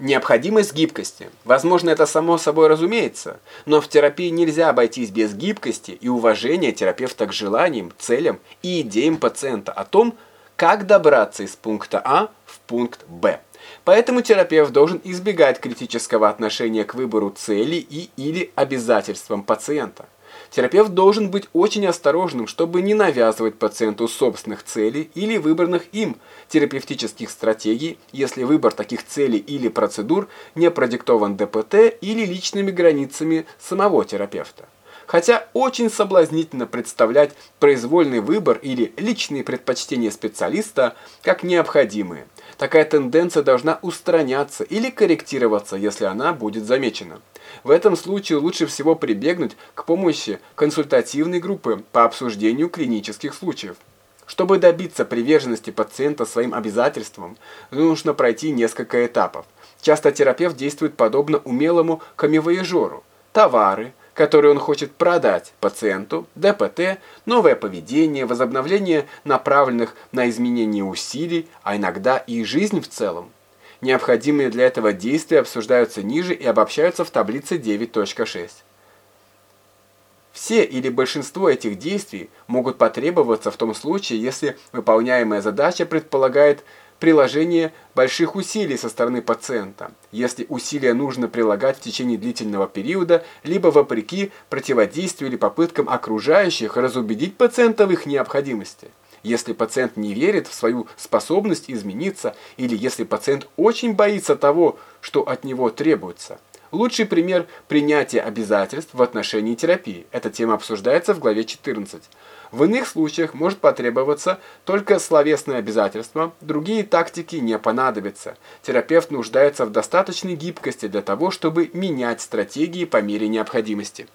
Необходимость гибкости. Возможно, это само собой разумеется, но в терапии нельзя обойтись без гибкости и уважения терапевта к желаниям, целям и идеям пациента о том, как добраться из пункта А в пункт Б. Поэтому терапевт должен избегать критического отношения к выбору цели и или обязательствам пациента. Терапевт должен быть очень осторожным, чтобы не навязывать пациенту собственных целей или выбранных им терапевтических стратегий, если выбор таких целей или процедур не продиктован ДПТ или личными границами самого терапевта. Хотя очень соблазнительно представлять произвольный выбор или личные предпочтения специалиста как необходимые. Такая тенденция должна устраняться или корректироваться, если она будет замечена. В этом случае лучше всего прибегнуть к помощи консультативной группы по обсуждению клинических случаев. Чтобы добиться приверженности пациента своим обязательствам, нужно пройти несколько этапов. Часто терапевт действует подобно умелому камевояжеру. Товары, которые он хочет продать пациенту, ДПТ, новое поведение, возобновление направленных на изменение усилий, а иногда и жизнь в целом. Необходимые для этого действия обсуждаются ниже и обобщаются в таблице 9.6. Все или большинство этих действий могут потребоваться в том случае, если выполняемая задача предполагает приложение больших усилий со стороны пациента, если усилия нужно прилагать в течение длительного периода, либо вопреки противодействию или попыткам окружающих разубедить пациента в их необходимости если пациент не верит в свою способность измениться или если пациент очень боится того, что от него требуется. Лучший пример принятия обязательств в отношении терапии. Эта тема обсуждается в главе 14. В иных случаях может потребоваться только словесное обязательство, другие тактики не понадобятся. Терапевт нуждается в достаточной гибкости для того, чтобы менять стратегии по мере необходимости.